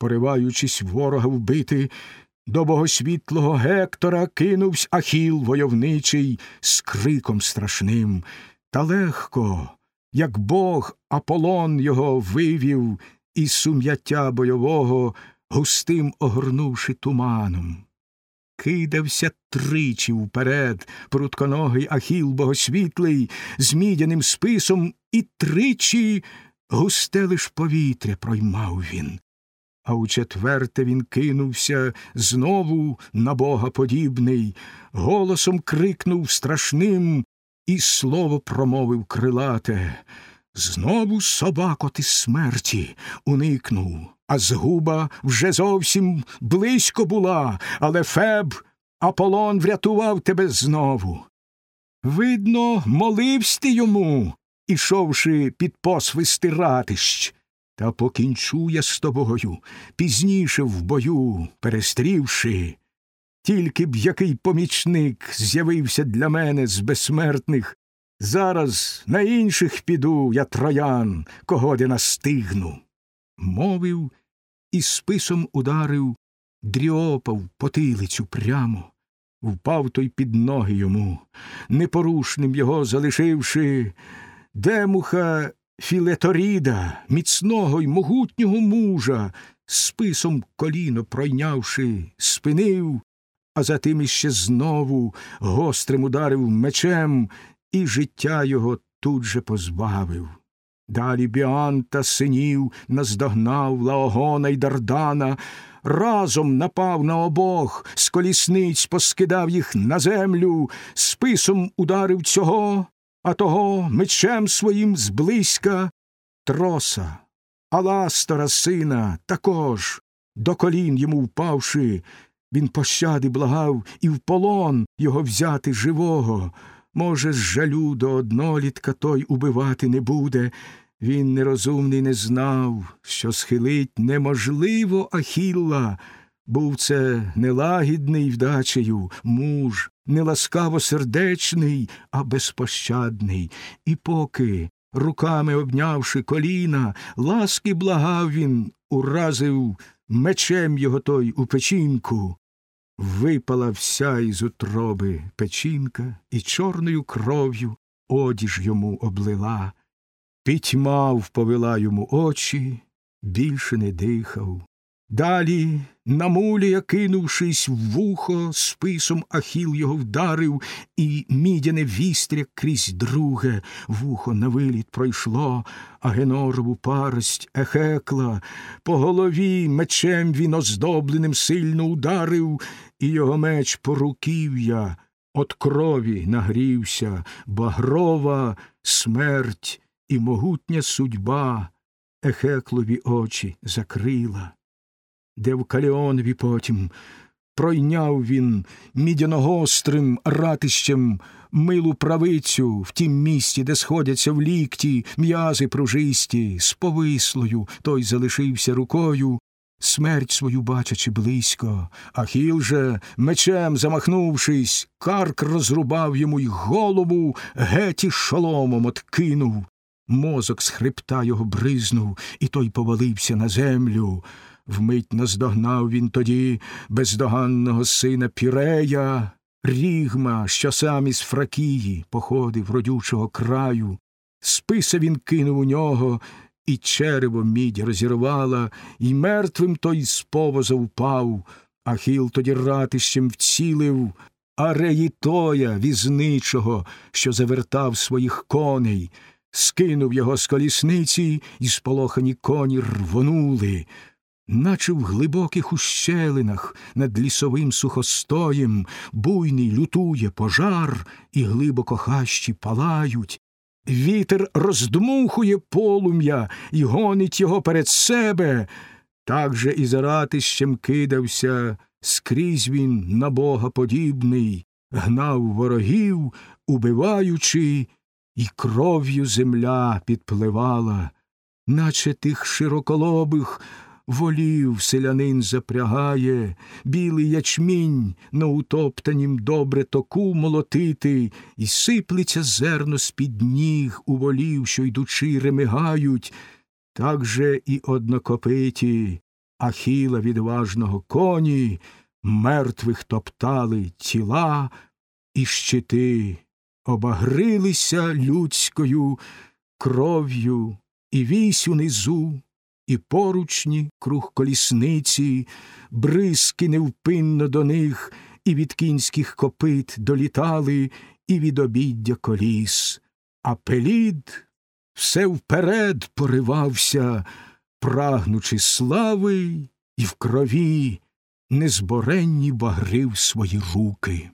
Пориваючись ворога вбити, до богосвітлого Гектора кинувсь Ахіл войовничий з криком страшним, та легко, як бог Аполлон його вивів із сум'яття бойового, густим огорнувши туманом. Кидався тричі вперед прутконогий Ахіл богосвітлий з мідяним списом, і тричі густе лиш повітря проймав він. А у четверте він кинувся знову на бога подібний, голосом крикнув страшним і слово промовив крилате. Знову собако ти смерті уникнув, а згуба вже зовсім близько була, але Феб Аполлон врятував тебе знову. Видно, моливсь ти йому, ішовши під посвисти ратищ. Та покінчу я з тобою пізніше в бою, перестрівши. Тільки б який помічник з'явився для мене з безсмертних, зараз на інших піду я троян, кого де настигну. Мовив і списом ударив, дріопав потилицю прямо, впав той під ноги йому, непорушним його залишивши, демуха Філеторіда, міцного й могутнього мужа, списом коліно пройнявши, спинив, а затим іще знову гострим ударив мечем і життя його тут же позбавив. Далі Біанта синів наздогнав Лаогона й Дардана, разом напав на обох, з колісниць поскидав їх на землю, списом ударив цього, а того мечем своїм зблизька троса, Аластора сина також, до колін йому впавши, він пощади благав і в полон його взяти живого. Може, з жалю до однолітка той убивати не буде. Він нерозумний не знав, що схилить неможливо Ахілла. Був це нелагідний вдачею муж, неласкаво сердечний, а безпощадний. І поки, руками обнявши коліна, ласки благав він, уразив мечем його той у печінку. Випала вся із утроби печінка і чорною кров'ю одіж йому облила. Пітьма вповела йому очі, більше не дихав. Далі, на мулія, кинувшись в вухо, списом Ахіл його вдарив, і мідяне вістря крізь друге вухо на виліт пройшло, а генорову парость ехекла, по голові мечем він оздобленим сильно ударив, і його меч по руків'я от крові нагрівся, багрова смерть і могутня судьба Ехеклові очі закрила де в Каліонові потім пройняв він мідяногострим ратищем милу правицю в тім місті, де сходяться в лікті м'язи пружисті, з повислою той залишився рукою, смерть свою бачачи близько, Ахіл же, мечем замахнувшись, карк розрубав йому й голову, геть і шоломом откинув. Мозок з хребта його бризнув, і той повалився на землю. Вмить наздогнав він тоді бездоганного сина Пірея, Рігма, що сам із Фракії походив родючого краю. Списа він кинув у нього, і черево мідь розірвала, і мертвим той з повоза впав. Ахіл тоді ратищем вцілив, а реїтоя візничого, що завертав своїх коней, скинув його з колісниці, і сполохані коні рвонули наче в глибоких ущелинах над лісовим сухостоєм буйний лютує пожар, і глибоко хащі палають. Вітер роздмухує полум'я і гонить його перед себе. Так же і за ратищем кидався, скрізь він на бога подібний, гнав ворогів, убиваючи, і кров'ю земля підпливала, наче тих широколобих волів селянин запрягає, білий ячмінь на утоптанім добре току молотити, і сиплеться зерно з під ніг у волів, що йдучи ремигають, так же і однокопиті Ахіла відважного коні, мертвих топтали тіла, і щити обагрилися людською кров'ю, і вісь унизу, і поручні круг колісниці, бризки невпинно до них, і від кінських копит долітали, і від обіддя коліс, а пелід все вперед поривався, прагнучи слави, і в крові незборенні багрив свої руки.